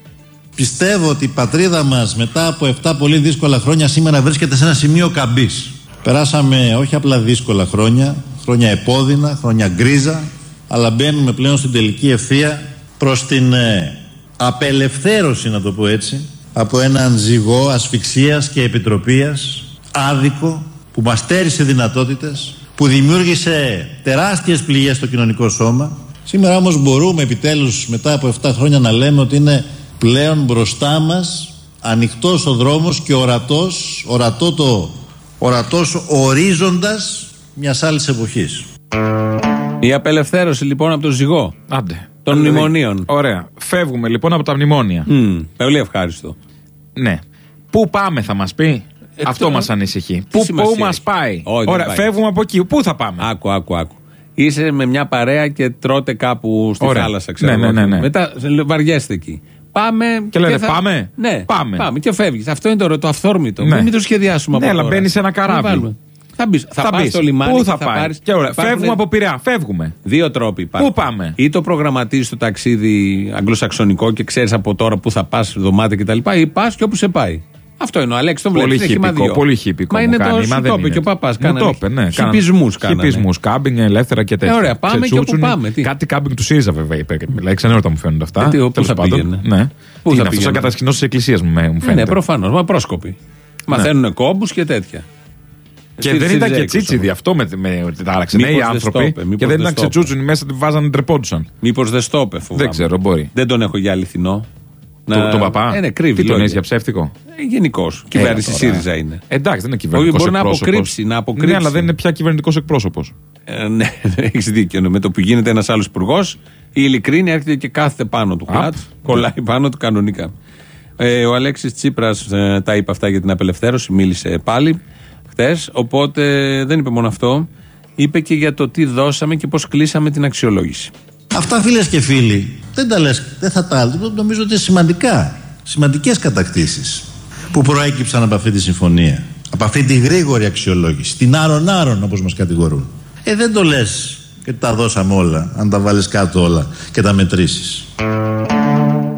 E: Πιστεύω ότι η πατρίδα μας μετά από 7 πολύ δύσκολα χρόνια σήμερα βρίσκεται σε ένα σημείο καμπής. Περάσαμε όχι απλά δύσκολα χρόνια, χρόνια επώδυνα, χρόνια γκρίζα, αλλά μπαίνουμε πλέον στην τελική ευθεία προς την ε, απελευθέρωση, να το πω έτσι, από έναν ζυγό ασφυξίας και επιτροπίας, άδικο, που μας στέρισε δυνατότητες, που δημιούργησε τεράστιες πληγές στο κοινωνικό σώμα. Σήμερα όμως μπορούμε επιτέλους μετά από 7 χρόνια να λέμε ότι είναι πλέον μπροστά μας ανοιχτός ο δρόμος και ορατός, ορατό το, ορατός ο ορίζοντας μιας άλλης εποχής.
C: Η απελευθέρωση λοιπόν από το ζυγό
D: Άντε.
C: των
D: Δηλαδή,
C: μνημονίων.
D: Ωραία. Φεύγουμε λοιπόν από τα μνημόνια.
C: Μμ, πολύ ευχάριστο.
D: Ναι. Πού πάμε, θα μας πει; Αυτό
C: τώρα-
D: μας ανησυχεί.
C: τι
D: Πού, πού
C: σημασία
D: μας
C: έχει;
D: πάει;
C: Όχι, δεν
D: Ωραία,
C: πάει.
D: φεύγουμε από εκεί. Πού θα πάμε;
C: Άκου, άκου, άκου. Είσαι με μια παρέα και τρώτε κάπου στη
D: Ωραία.
C: θάλασσα, ξέρω.
D: Ναι,
C: εγώ.
D: ναι, ναι, ναι.
C: Μετά βαριέστε εκεί. Πάμε.
D: Και λένε, «Πάμε;»
C: Ναι,
D: Πάμε.
C: πάμε. και φεύγεις. Αυτό είναι το, το αυθόρμητο.
D: Ναι.
C: Μην το σχεδιάσουμε
D: Ναι,
C: από
D: αλλά
C: τώρα.
D: μπαίνεις σε ένα
C: Μην
D: καράβι.
C: βάλουμε. Θα, μπεις, θα,
D: θα
C: πας
D: μπεις.
C: στο λιμάνι.
D: Πού
C: και
D: θα, πάει;
C: πάρεις-
D: Και ωραία,
C: υπάρχουν
D: φεύγουμε από Πειραιά. Φεύγουμε.
C: Δύο τρόποι υπάρχουν.
D: Πού πάμε;
C: Ή το προγραμματίζεις το ταξίδι αγγλοσαξονικό και ξέρεις από τώρα πού θα πας, δωμάτια κτλ. Ή πας και όπου σε πάει. Αυτό είναι ο Αλέξη. Τον
D: Πολύ
C: βλέπεις.
D: χυπικό, πολύ χυπικό.
C: Μα
D: μου
C: είναι
D: κάνει,
C: το
D: μα
C: σου
D: δεν
C: το είπε
D: είναι.
C: και ο παπάς.
D: Μου το είπε, ναι.
C: Χυπισμούς κάνανε.
D: Χυπισμούς, κάμπινγκ ελεύθερα και τέτοια.
C: Ε, ωραία, πάμε και όπου
D: Ξετσούτσουνοι.
C: πάμε, τι.
D: Κάτι κάμπινγκ του ΣΥΡΙΖΑ βέβαια είπε και μιλάει. Ξενέρωτα μου φαίνονται αυτά.
C: Ε, τι, πού
D: Τέλος
C: θα
D: πάντων.
C: πήγαινε;
D: Ναι.
C: Πού
D: Τι
C: θα
D: είναι αυτός, σαν
C: πήγαινε;
D: κατασκηνώσει της εκκλησίας μου, μου
C: Ναι,
D: φαίνεται.
C: ναι προφανώς. Μα πρόσκοποι. Μαθαίνουν κόμπους και τέτοια.
D: Και
C: Στη-
D: δεν
C: στη
D: ήταν και
C: Ριζέικος
D: τσίτσιδι
C: όμως.
D: αυτό με, με ότι τα άλλαξε.
C: Μήπως
D: Νέοι
C: δεν
D: άνθρωποι.
C: στο είπε, μήπως
D: Και δεν
C: δεν
D: ήταν
C: στο είπε.
D: ξετσούτσουνοι μέσα, τη βάζανε τρεπόντουσαν.
C: Μήπως δεν στο είπε, φοβάμαι.
D: Δεν ξέρω, μπορεί.
C: Δεν τον έχω για αληθινό.
D: Το, τον παπά.
C: Ε, ναι, κρύβει.
D: Τι τον
C: λόγια.
D: έχεις για ψεύτικο;
C: Γενικώς. Κυβέρνηση
D: Έλα τώρα.
C: ΣΥΡΙΖΑ είναι.
D: Εντάξει, δεν είναι κυβερνητικός
C: μπορεί να
D: εκπρόσωπος.
C: αποκρύψει, να αποκρύψει.
D: Ναι, αλλά δεν είναι πια κυβερνητικός εκπρόσωπος.
C: Ε, ναι, έχεις δίκιο. ναι. Με το που γίνεται ένας άλλος υπουργός, η ειλικρίνη έρχεται και κάθεται πάνω του.
D: Απ.
C: Κλατ, κολλάει πάνω του κανονικά. Ε, ο Αλέξης Τσίπρας τα είπε αυτά για την απελευθέρωση, μίλησε πάλι χτε. Οπότε δεν είπε μόνο αυτό. Είπε και για το τι δώσαμε και πώς κλείσαμε την αξιολόγηση.
E: Αυτά φίλες και φίλοι δεν τα λες, δεν θα τα νομίζω ότι είναι σημαντικά, σημαντικές κατακτήσεις που προέκυψαν από αυτή τη συμφωνία. Από αυτή τη γρήγορη αξιολόγηση, την άρον-άρον όπως μας κατηγορούν. Ε δεν το λες και τα δώσαμε όλα, αν τα βάλεις κάτω όλα και τα μετρήσεις.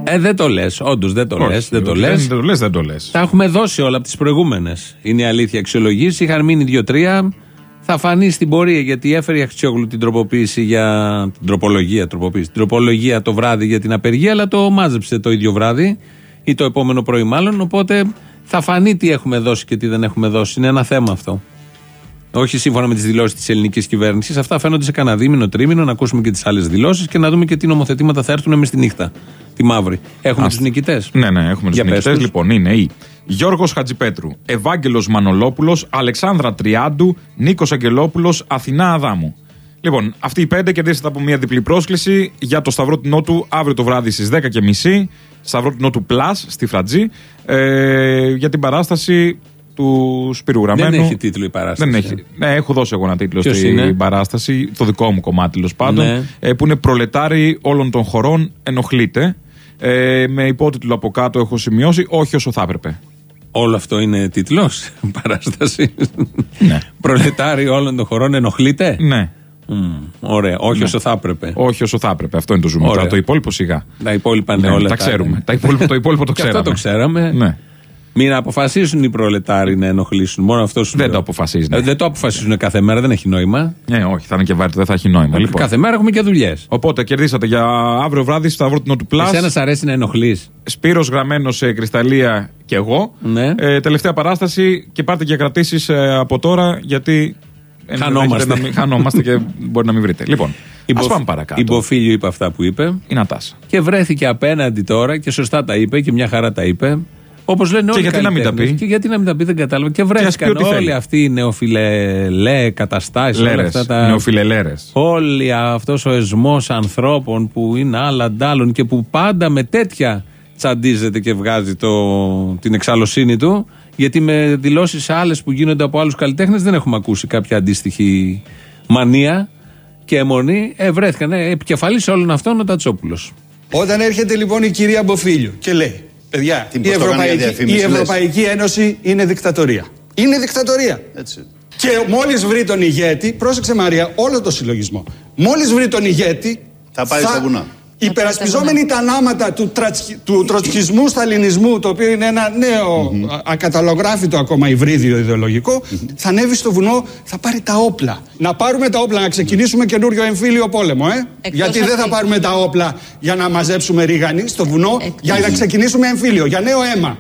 C: Ε, δεν το λες. Όντως δεν το λες. Δεν το λες.
D: Δεν το λες, δεν το λες.
C: Τα έχουμε δώσει όλα από τις προηγούμενες. Είναι η αλήθεια αξιολογήσεις. Είχαν μείνει δύο-τρία. Θα φανεί στην πορεία γιατί έφερε η Αξιόγλου την τροποποίηση για. την τροπολογία, τροποποίηση. Την τροπολογία το βράδυ για την απεργία, αλλά το μάζεψε το ίδιο βράδυ ή το επόμενο πρωί μάλλον. Οπότε θα φανεί τι έχουμε δώσει και τι δεν έχουμε δώσει. Είναι ένα θέμα αυτό. Όχι σύμφωνα με τις δηλώσεις της ελληνικής κυβέρνησης. Αυτά φαίνονται σε κανένα δίμηνο, τρίμηνο, να ακούσουμε και τις άλλες δηλώσεις και να δούμε και τι νομοθετήματα θα έρθουν με στη νύχτα. Τη μαύρη. Έχουμε τους νικητές.
D: Ναι, ναι, έχουμε τους
C: Για πες
D: νικητέ.
C: τους.
D: Λοιπόν, είναι οι Γιώργος Χατζipέτρου, Ευάγγελος Μανολόπουλος, Αλεξάνδρα Τριάντου, Νίκος Αγγελόπουλος, Αθηνά Αδάμου. Λοιπόν, αυτοί οι πέντε κερδίσατε από μια διπλή πρόσκληση για το Σταυρό του Νότου αύριο το βράδυ στις 10.30 Σταυρό του Νότου Plus στη Φρατζή ε, για την παράσταση του Σπύρου Γραμμένου.
C: Δεν έχει τίτλο η παράσταση.
D: Δεν έχει. Ναι, έχω δώσει εγώ ένα τίτλο
C: Ποιος
D: στην
C: είναι;
D: παράσταση, το δικό μου κομμάτι τέλος πάντων,
C: Ναι.
D: ε, που είναι Προλετάρι όλων των χωρών ενοχλείται. Ε, με υπότιτλο από κάτω έχω σημειώσει, όχι όσο θα έπρεπε.
C: Όλο αυτό είναι τίτλος παράσταση.
D: Ναι.
C: Προλετάρι όλων των χωρών ενοχλείται.
D: Ναι.
C: Μμ, ωραία. Όχι όσο θα έπρεπε.
D: Όχι όσο θα έπρεπε. Αυτό είναι το ζούμε.
C: Ωραία.
D: Τώρα το υπόλοιπο σιγά.
C: Τα υπόλοιπα είναι
D: Ναι,
C: όλα.
D: τα ξέρουμε. Τα υπόλοιπα, το υπόλοιπο το
C: Και
D: ξέραμε.
C: αυτό το ξέραμε.
D: Ναι.
C: Μην αποφασίσουν οι προλετάροι να ενοχλήσουν. Μόνο αυτό σου
D: Δεν
C: λέω.
D: το αποφασίζουν.
C: Ε, δεν το αποφασίζουν κάθε μέρα, δεν έχει νόημα.
D: Ναι, όχι, θα είναι και βάρη, δεν θα έχει νόημα. Λοιπόν.
C: Κάθε μέρα έχουμε και δουλειές.
D: Οπότε κερδίσατε για αύριο βράδυ στο Σταυρό του Νότου Plus.
C: Εσένα σ' αρέσει να ενοχλείς.
D: Σπύρος γραμμένος σε κρυσταλλία και εγώ.
C: Ναι.
D: Ε, τελευταία παράσταση και πάρτε και κρατήσεις από τώρα γιατί.
C: Χανόμαστε.
D: ενδέχεται Να μην, χανόμαστε και μπορεί να μην βρείτε. Λοιπόν, ας πάμε παρακάτω.
C: Η Μποφίλιο είπε αυτά που είπε.
D: Η Νατάσα.
C: Και βρέθηκε απέναντι τώρα και σωστά τα είπε και μια χαρά τα είπε. Όπως λένε όλοι οι
D: γιατί να μην τα
C: καλλιτέχνες.
D: πει;
C: Και γιατί να μην τα πει, δεν κατάλαβα. Και
D: ας πει
C: βρέθηκαν
D: ό,τι
C: όλοι
D: θέλει.
C: αυτοί οι νεοφιλελέ καταστάσεις. Όλα
D: Λέρες.
C: αυτά τα.
D: Νεοφιλελέρες.
C: Όλοι αυτός ο εσμός ανθρώπων που είναι άλλα αντάλλων και που πάντα με τέτοια τσαντίζεται και βγάζει το, την εξαλωσύνη του. Γιατί με δηλώσεις άλλες που γίνονται από άλλους καλλιτέχνες δεν έχουμε ακούσει κάποια αντίστοιχη μανία και αιμονή. Ε, βρέθηκαν ε, επικεφαλής όλων αυτών ο Τατσόπουλος.
F: Όταν έρχεται λοιπόν η κυρία Μποφίλιο και λέει, παιδιά,
E: Την
F: η
E: πώς το κάνει η
F: Ευρωπαϊκή,
E: διαφήμιση,
F: η
E: λες.
F: Ευρωπαϊκή Ένωση είναι δικτατορία. Είναι δικτατορία.
E: Έτσι.
F: Και μόλις βρει τον ηγέτη, πρόσεξε Μαρία, όλο το συλλογισμό. Μόλις βρει τον ηγέτη,
E: Θα πάει στα βουνά.
F: Υπερασπιζόμενοι τα νάματα του, τρατσκι- του τροτσκισμού σταλινισμού, το οποίο είναι ένα νέο α- ακαταλογράφητο ακόμα υβρίδιο ιδεολογικό, θα ανέβει στο βουνό, θα πάρει τα όπλα. Να πάρουμε τα όπλα, να ξεκινήσουμε καινούριο εμφύλιο πόλεμο, ε.
G: Εκτός
F: Γιατί δεν θα
G: αυτή.
F: πάρουμε τα όπλα για να μαζέψουμε ρίγανη στο βουνό, για να ξεκινήσουμε εμφύλιο, για νέο αίμα.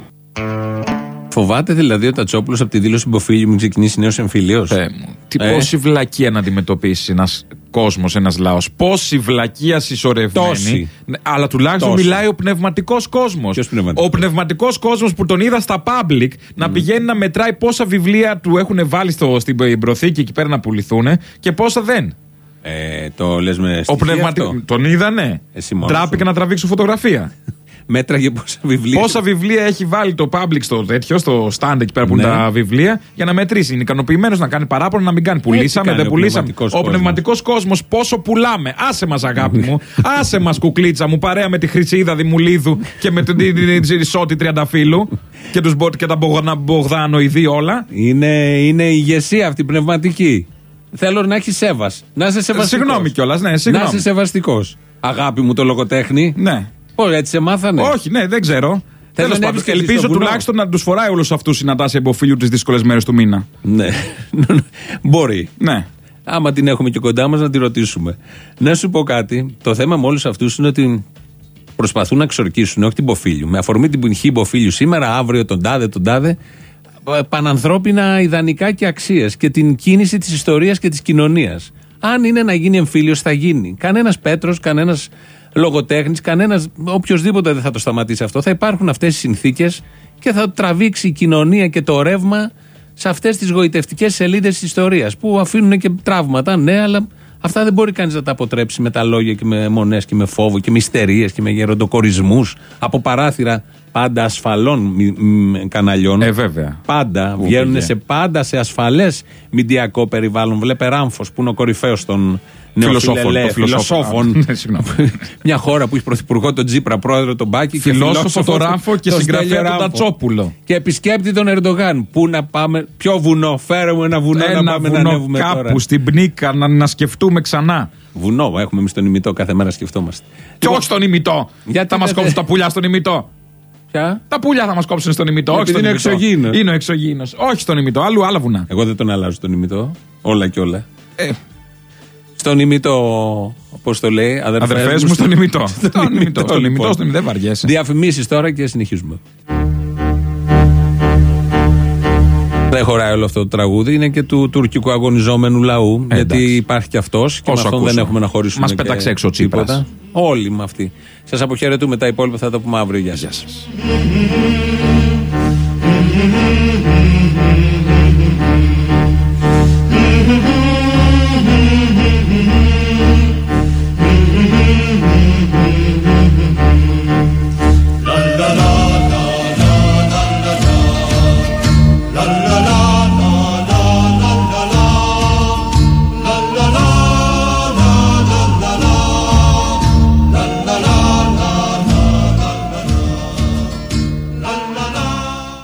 C: Φοβάται δηλαδή ο Τατσόπουλος από τη δήλωση Μποφίλιου μην ξεκινήσει νέος εμφύλιος;
D: Θεέ μου. Τι
C: Ε.
D: πόση βλακεία να αντιμετωπίσει ένας κόσμος, ένας λαός. Πόση βλακεία συσσωρευμένη.
C: Τόση.
D: Ναι, Αλλά τουλάχιστον
C: Τόση.
D: μιλάει ο πνευματικός κόσμος.
C: Ποιος πνευματικός;
D: Ο πνευματικός κόσμος που τον είδα στα public να πηγαίνει να μετράει πόσα βιβλία του έχουν βάλει στο, στην προθήκη εκεί πέρα να πουληθούν και πόσα δεν.
C: Ε, το λες με
D: Ο
C: στοιχεία
D: πνευματικό.
C: αυτό;
D: Τον είδανε;
C: Εσύ μόνος
D: Τράπηκε
C: σου.
D: να τραβήξω φωτογραφία.
C: Μέτραγε πόσα βιβλία.
D: Πόσα βιβλία έχει βάλει το public στο τέτοιο, στο stand εκεί πέρα που
C: Ναι.
D: είναι τα βιβλία, για να μετρήσει. Είναι ικανοποιημένος να κάνει παράπονο, να μην κάνει. Πουλήσαμε,
C: κάνει
D: δεν
C: ο
D: πουλήσαμε.
C: πνευματικός
D: Ο
C: κόσμος.
D: πνευματικός κόσμος, πόσο πουλάμε. Άσε μας, αγάπη μου. Άσε μας, κουκλίτσα μου, παρέα με τη Χρυσίδα Δημουλίδου και με την- την την Ζησότη Τριανταφύλου και, τους, Μπο- και τα Μπογδα- Μπογδάνοειδή όλα.
C: Είναι, είναι η ηγεσία αυτή πνευματική. Θέλω να έχεις σέβας. Να είσαι σεβαστικός.
D: Συγγνώμη κιόλας, ναι,
C: Να
D: συγγνώμη.
C: είσαι σεβαστικός. Αγάπη μου το λογοτέχνη.
D: Ναι.
C: Πώ έτσι σε μάθανε;
D: Όχι, ναι, δεν ξέρω. Τέλος
C: να
D: πάντων,
C: έβρισκες εσύ
D: ελπίζω
C: στο βουνό.
D: τουλάχιστον να τους φοράει όλους αυτούς η Νατάσια Εμποφίλιου τις δύσκολες μέρες του μήνα.
C: Ναι. Μπορεί.
D: Ναι.
C: Άμα την έχουμε και κοντά μας να τη ρωτήσουμε. Να σου πω κάτι. Το θέμα με όλους αυτούς είναι ότι προσπαθούν να ξορκίσουν όχι την Ποφίλιου. Με αφορμή την ποινική Ποφίλιου σήμερα, αύριο, τον τάδε, τον τάδε. ε, Πανανθρώπινα ιδανικά και αξίες και την κίνηση της ιστορίας και της κοινωνίας. Αν είναι να γίνει εμφύλιος, θα γίνει. Κανένας Πέτρος, κανένας λογοτέχνης, κανένας οποιοδήποτε δεν θα το σταματήσει αυτό. Θα υπάρχουν αυτές οι συνθήκες και θα τραβήξει η κοινωνία και το ρεύμα σε αυτές τις γοητευτικές σελίδες της ιστορίας που αφήνουν και τραύματα, ναι, αλλά αυτά δεν μπορεί κανείς να τα αποτρέψει με τα λόγια και με μονές και με φόβο και με ιστερίε και με γεροντοκορισμούς από παράθυρα πάντα ασφαλών μι- μ, καναλιών.
D: Ε, βέβαια.
C: Πάντα.
D: Πού
C: Βγαίνουν
D: πήγε.
C: σε πάντα σε ασφαλές μηντιακό περιβάλλον. Βλέπε Ράμφος που είναι ο κορυφαίος των
D: Φιλοσόφων,
C: νεοφιλελέ,
D: των φιλοσόφων.
C: φιλοσόφων.
D: Ναι, συγγνώμη.
C: Μια χώρα που έχει πρωθυπουργό τον Τζίπρα, πρόεδρο τον Μπάκη και
D: Φιλόσοφο τον Ράμφο και
C: τον
D: συγγραφέα
C: Στέλιο
D: τον
C: Ράμφο.
D: Τατσόπουλο.
C: Και επισκέπτη τον Ερντογάν. Πού να πάμε, ποιο βουνό, φέρε μου ένα βουνό να
D: Ένα
C: πάμε να
D: βουνό
C: ανέβουμε
D: κάπου
C: τώρα.
D: στην πνίκα να, να σκεφτούμε ξανά.
C: Βουνό, έχουμε εμείς τον ημιτό, κάθε μέρα σκεφτόμαστε.
D: Και όχι στον ημιτό.
C: Γιατί
D: θα μας
C: δεν-
D: κόψουν τα πουλιά στον ημιτό.
C: Ποια;
D: Τα πουλιά θα μας κόψουν στον ημιτό. Όχι
C: Επειδή
D: στον
C: είναι
D: ημιτό.
C: εξωγήινος.
D: Είναι ο εξωγήινος. Όχι στον ημιτό. Αλλού άλλα βουνά.
C: Εγώ δεν τον αλλάζω τον ημιτό. Όλα και όλα.
D: Ε,
C: Στον ημιτό, όπω το λέει, αδερφές,
D: Αδερφές μου στον ημιτό.
C: Στον
D: Στον ημιτό. Στον ημιτό.
C: λοιπόν.
D: Στον ημιτό. Δεν βαριέσαι.
C: Διαφημίσεις τώρα και συνεχίζουμε. Δεν χωράει όλο αυτό το τραγούδι. Είναι και του τουρκικού αγωνιζόμενου λαού. γιατί
D: εντάξει.
C: υπάρχει και αυτός και με
D: Όσο
C: αυτόν δεν
D: ακούσω.
C: έχουμε να χωρίσουμε.
D: Μας
C: και
D: πέταξε έξω ο Τσίπρας.
C: τίποτα. Όλοι με αυτοί. Σας αποχαιρετούμε. Τα υπόλοιπα θα τα πούμε αύριο. Γεια σας.